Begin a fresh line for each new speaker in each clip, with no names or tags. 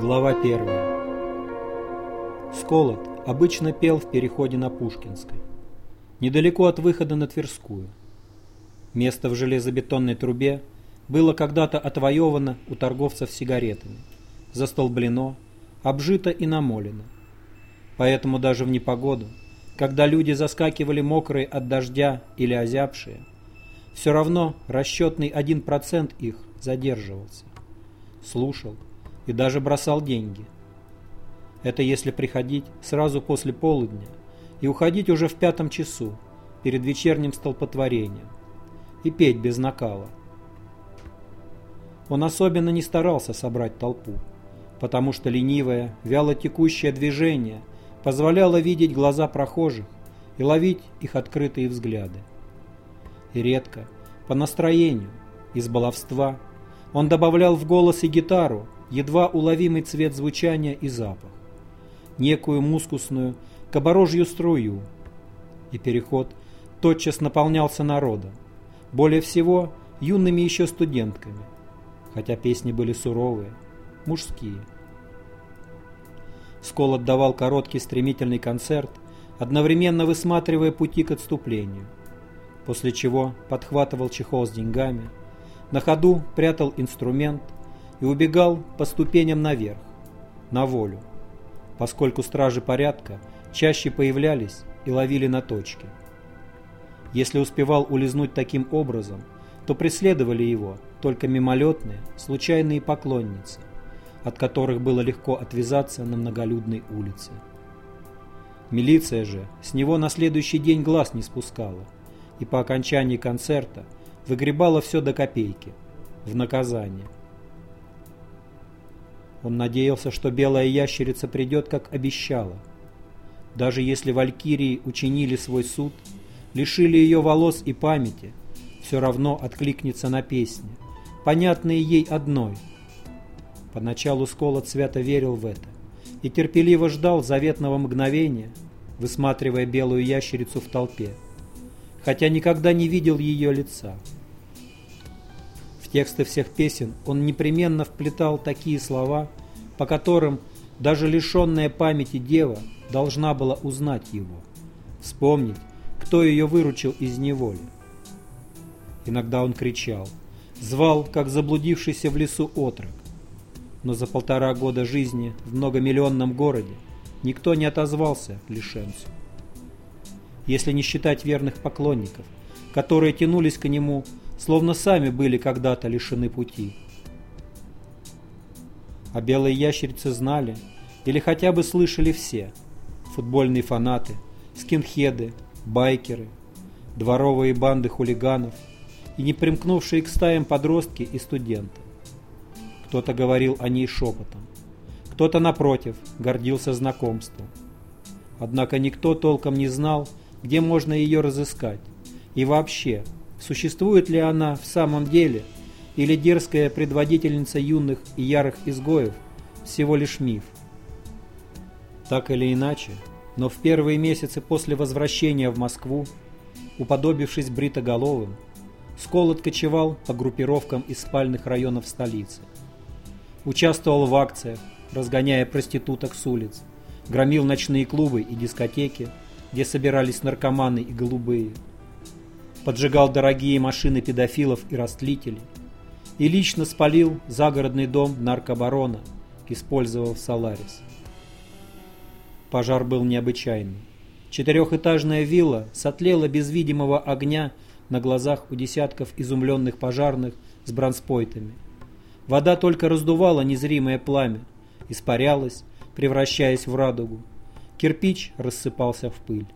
Глава 1. Сколот обычно пел в переходе на Пушкинской, недалеко от выхода на Тверскую. Место в железобетонной трубе было когда-то отвоевано у торговцев сигаретами, застолблено, обжито и намолено. Поэтому даже в непогоду, когда люди заскакивали мокрые от дождя или озябшие, все равно расчетный один процент их задерживался. Слушал и даже бросал деньги. Это если приходить сразу после полудня и уходить уже в пятом часу, перед вечерним столпотворением, и петь без накала. Он особенно не старался собрать толпу, потому что ленивое, вяло текущее движение позволяло видеть глаза прохожих и ловить их открытые взгляды и редко, по настроению, из баловства, он добавлял в голос и гитару едва уловимый цвет звучания и запах, некую мускусную, каборожью струю, и переход тотчас наполнялся народом, более всего юными еще студентками, хотя песни были суровые, мужские. Скол отдавал короткий стремительный концерт, одновременно высматривая пути к отступлению – после чего подхватывал чехол с деньгами, на ходу прятал инструмент и убегал по ступеням наверх, на волю, поскольку стражи порядка чаще появлялись и ловили на точке. Если успевал улизнуть таким образом, то преследовали его только мимолетные, случайные поклонницы, от которых было легко отвязаться на многолюдной улице. Милиция же с него на следующий день глаз не спускала – и по окончании концерта выгребала все до копейки, в наказание. Он надеялся, что белая ящерица придет, как обещала. Даже если валькирии учинили свой суд, лишили ее волос и памяти, все равно откликнется на песни, понятные ей одной. Поначалу Сколот свято верил в это и терпеливо ждал заветного мгновения, высматривая белую ящерицу в толпе хотя никогда не видел ее лица. В тексты всех песен он непременно вплетал такие слова, по которым даже лишенная памяти дева должна была узнать его, вспомнить, кто ее выручил из неволи. Иногда он кричал, звал, как заблудившийся в лесу отрок. Но за полтора года жизни в многомиллионном городе никто не отозвался лишенцу если не считать верных поклонников, которые тянулись к нему, словно сами были когда-то лишены пути. А белые ящерицы знали, или хотя бы слышали все – футбольные фанаты, скинхеды, байкеры, дворовые банды хулиганов и не примкнувшие к стаям подростки и студенты. Кто-то говорил о ней шепотом, кто-то, напротив, гордился знакомством. Однако никто толком не знал, где можно ее разыскать. И вообще, существует ли она в самом деле, или дерзкая предводительница юных и ярых изгоев всего лишь миф. Так или иначе, но в первые месяцы после возвращения в Москву, уподобившись бритоголовым, Сколот кочевал по группировкам из спальных районов столицы. Участвовал в акциях, разгоняя проституток с улиц, громил ночные клубы и дискотеки, где собирались наркоманы и голубые. Поджигал дорогие машины педофилов и растлителей. И лично спалил загородный дом наркобарона, использовав Соларис. Пожар был необычайный. Четырехэтажная вилла сотлела без видимого огня на глазах у десятков изумленных пожарных с бронспойтами. Вода только раздувала незримое пламя, испарялась, превращаясь в радугу, Кирпич рассыпался в пыль.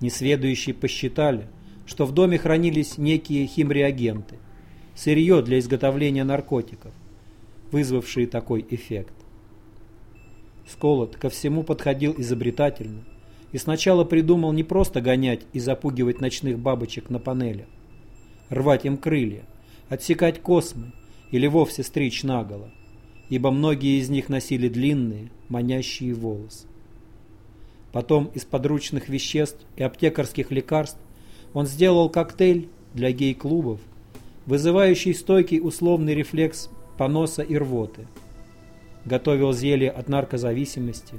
Несведущие посчитали, что в доме хранились некие химреагенты, сырье для изготовления наркотиков, вызвавшие такой эффект. Сколот ко всему подходил изобретательно и сначала придумал не просто гонять и запугивать ночных бабочек на панелях, рвать им крылья, отсекать космы или вовсе стричь наголо, ибо многие из них носили длинные, манящие волосы. Потом из подручных веществ и аптекарских лекарств он сделал коктейль для гей-клубов, вызывающий стойкий условный рефлекс поноса и рвоты. готовил зелье от наркозависимости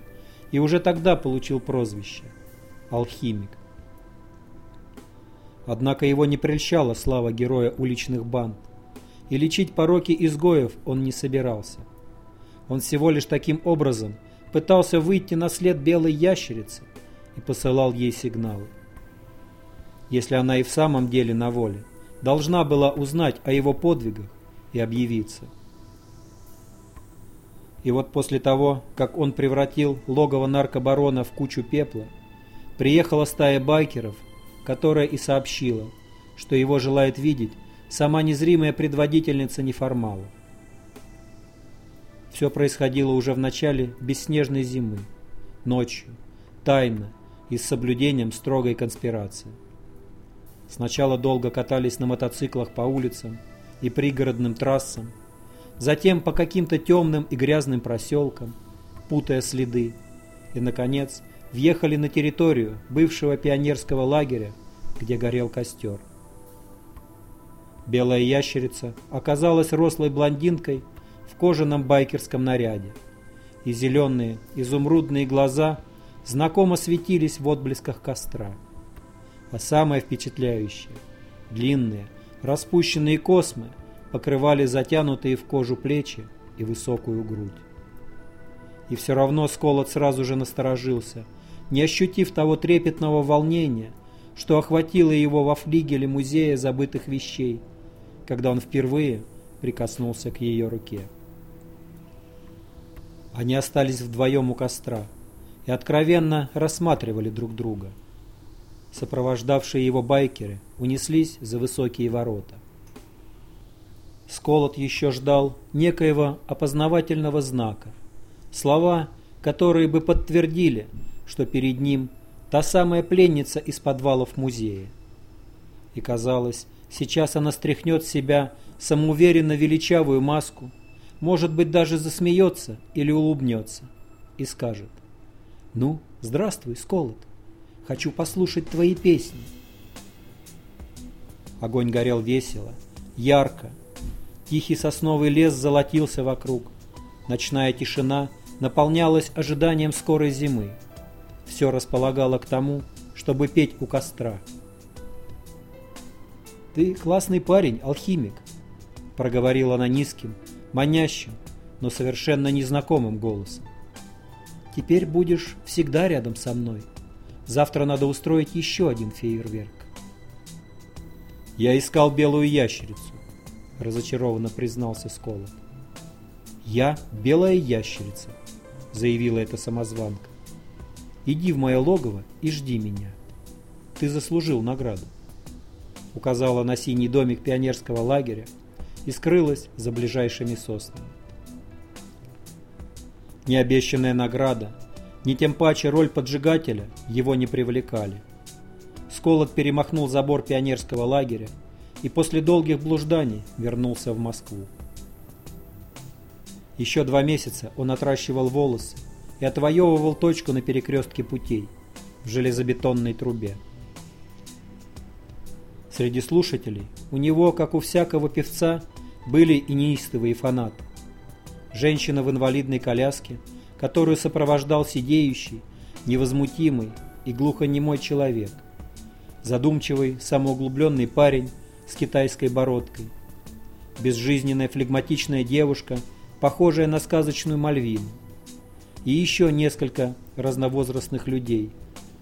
и уже тогда получил прозвище – алхимик. Однако его не прельщала слава героя уличных банд, и лечить пороки изгоев он не собирался. Он всего лишь таким образом пытался выйти на след белой ящерицы и посылал ей сигналы. Если она и в самом деле на воле, должна была узнать о его подвигах и объявиться. И вот после того, как он превратил логово наркобарона в кучу пепла, приехала стая байкеров, которая и сообщила, что его желает видеть сама незримая предводительница неформалов. Все происходило уже в начале бесснежной зимы, ночью, тайно и с соблюдением строгой конспирации. Сначала долго катались на мотоциклах по улицам и пригородным трассам, затем по каким-то темным и грязным проселкам, путая следы, и, наконец, въехали на территорию бывшего пионерского лагеря, где горел костер. Белая ящерица оказалась рослой блондинкой в кожаном байкерском наряде, и зеленые изумрудные глаза знакомо светились в отблесках костра. А самое впечатляющее – длинные, распущенные космы покрывали затянутые в кожу плечи и высокую грудь. И все равно Сколот сразу же насторожился, не ощутив того трепетного волнения, что охватило его во флигеле музея забытых вещей, когда он впервые прикоснулся к ее руке. Они остались вдвоем у костра и откровенно рассматривали друг друга. Сопровождавшие его байкеры унеслись за высокие ворота. Сколот еще ждал некоего опознавательного знака, слова, которые бы подтвердили, что перед ним та самая пленница из подвалов музея. И казалось, сейчас она стряхнет с себя самоуверенно величавую маску, может быть, даже засмеется или улыбнется и скажет «Ну, здравствуй, Сколот, хочу послушать твои песни». Огонь горел весело, ярко, Тихий сосновый лес золотился вокруг. Ночная тишина наполнялась ожиданием скорой зимы. Все располагало к тому, чтобы петь у костра. «Ты классный парень, алхимик», — проговорила она низким, манящим, но совершенно незнакомым голосом. «Теперь будешь всегда рядом со мной. Завтра надо устроить еще один фейерверк». Я искал белую ящерицу разочарованно признался Сколот. «Я белая ящерица», — заявила эта самозванка. «Иди в мое логово и жди меня. Ты заслужил награду», — указала на синий домик пионерского лагеря и скрылась за ближайшими соснами. Ни обещанная награда, ни тем паче роль поджигателя его не привлекали. Сколот перемахнул забор пионерского лагеря и после долгих блужданий вернулся в Москву. Еще два месяца он отращивал волосы и отвоевывал точку на перекрестке путей в железобетонной трубе. Среди слушателей у него, как у всякого певца, были и неистовые фанаты. Женщина в инвалидной коляске, которую сопровождал сидеющий, невозмутимый и глухонемой человек. Задумчивый, самоуглубленный парень с китайской бородкой. Безжизненная флегматичная девушка, похожая на сказочную Мальвину. И еще несколько разновозрастных людей,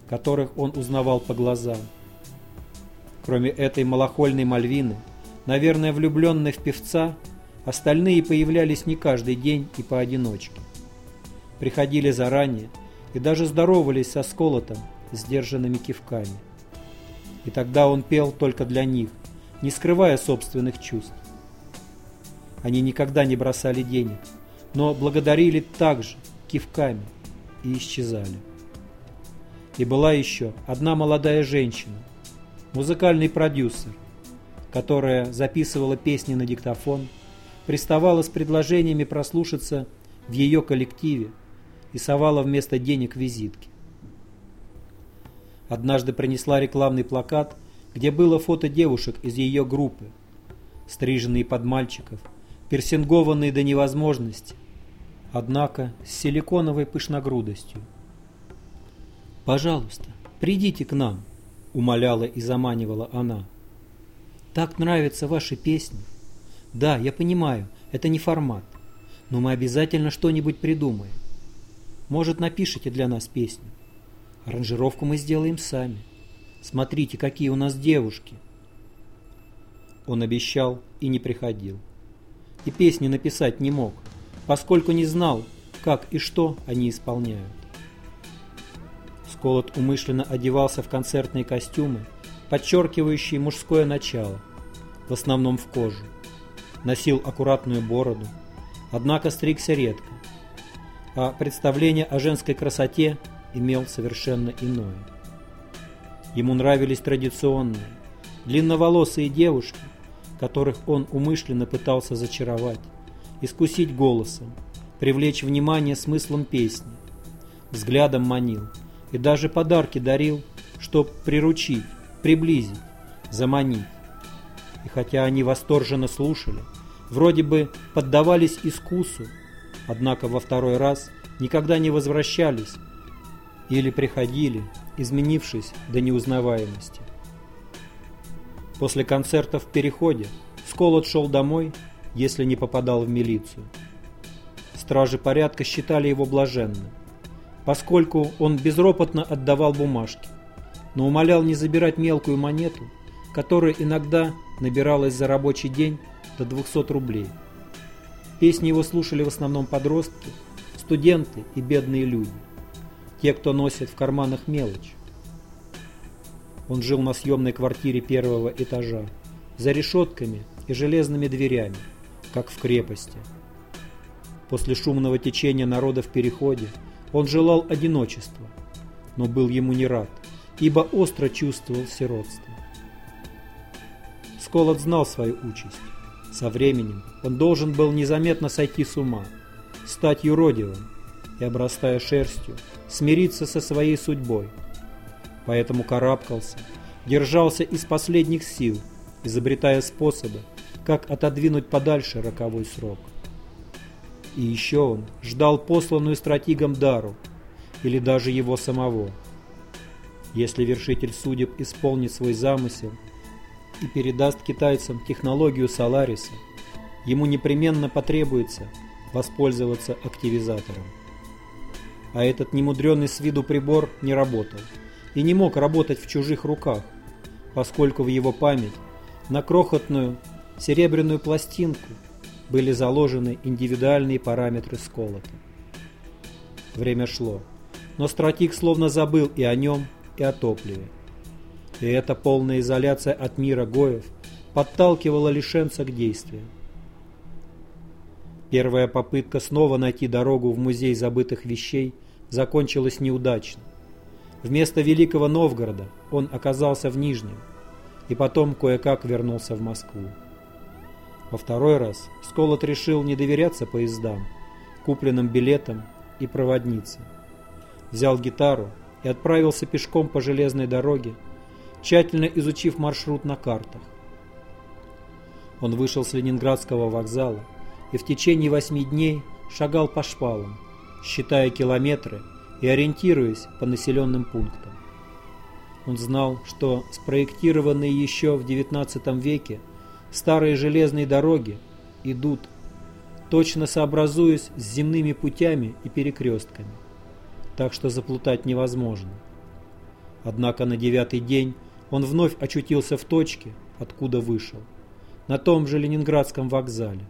которых он узнавал по глазам. Кроме этой малохольной Мальвины, наверное, влюбленной в певца, остальные появлялись не каждый день и поодиночке. Приходили заранее и даже здоровались со сколотом, сдержанными кивками. И тогда он пел только для них – не скрывая собственных чувств. Они никогда не бросали денег, но благодарили также кивками и исчезали. И была еще одна молодая женщина, музыкальный продюсер, которая записывала песни на диктофон, приставала с предложениями прослушаться в ее коллективе и совала вместо денег визитки. Однажды принесла рекламный плакат – где было фото девушек из ее группы, стриженные под мальчиков, персингованные до невозможности. однако с силиконовой пышногрудостью. «Пожалуйста, придите к нам», — умоляла и заманивала она. «Так нравятся ваши песни. Да, я понимаю, это не формат, но мы обязательно что-нибудь придумаем. Может, напишите для нас песню? Аранжировку мы сделаем сами. Смотрите, какие у нас девушки». Он обещал и не приходил. И песни написать не мог, поскольку не знал, как и что они исполняют. Сколот умышленно одевался в концертные костюмы, подчеркивающие мужское начало, в основном в кожу. Носил аккуратную бороду, однако стригся редко, а представление о женской красоте имел совершенно иное. Ему нравились традиционные, длинноволосые девушки, которых он умышленно пытался зачаровать, искусить голосом, привлечь внимание смыслом песни, взглядом манил и даже подарки дарил, чтоб приручить, приблизить, заманить. И хотя они восторженно слушали, вроде бы поддавались искусу, однако во второй раз никогда не возвращались или приходили, изменившись до неузнаваемости. После концерта в Переходе Сколот шел домой, если не попадал в милицию. Стражи порядка считали его блаженным, поскольку он безропотно отдавал бумажки, но умолял не забирать мелкую монету, которая иногда набиралась за рабочий день до 200 рублей. Песни его слушали в основном подростки, студенты и бедные люди, те, кто носит в карманах мелочь. Он жил на съемной квартире первого этажа, за решетками и железными дверями, как в крепости. После шумного течения народа в переходе он желал одиночества, но был ему не рад, ибо остро чувствовал сиротство. Сколот знал свою участь. Со временем он должен был незаметно сойти с ума, стать юродивым и, обрастая шерстью, смириться со своей судьбой – поэтому карабкался, держался из последних сил, изобретая способы, как отодвинуть подальше роковой срок. И еще он ждал посланную стратегом Дару, или даже его самого. Если вершитель судеб исполнит свой замысел и передаст китайцам технологию Солариса, ему непременно потребуется воспользоваться активизатором. А этот немудренный с виду прибор не работал и не мог работать в чужих руках, поскольку в его память на крохотную серебряную пластинку были заложены индивидуальные параметры сколота. Время шло, но стратик словно забыл и о нем, и о топливе. И эта полная изоляция от мира Гоев подталкивала лишенца к действию. Первая попытка снова найти дорогу в музей забытых вещей закончилась неудачно. Вместо Великого Новгорода он оказался в Нижнем и потом кое-как вернулся в Москву. Во второй раз Сколот решил не доверяться поездам, купленным билетам и проводнице. Взял гитару и отправился пешком по железной дороге, тщательно изучив маршрут на картах. Он вышел с Ленинградского вокзала и в течение восьми дней шагал по шпалам, считая километры и ориентируясь по населенным пунктам. Он знал, что спроектированные еще в XIX веке старые железные дороги идут, точно сообразуясь с земными путями и перекрестками, так что заплутать невозможно. Однако на девятый день он вновь очутился в точке, откуда вышел, на том же Ленинградском вокзале.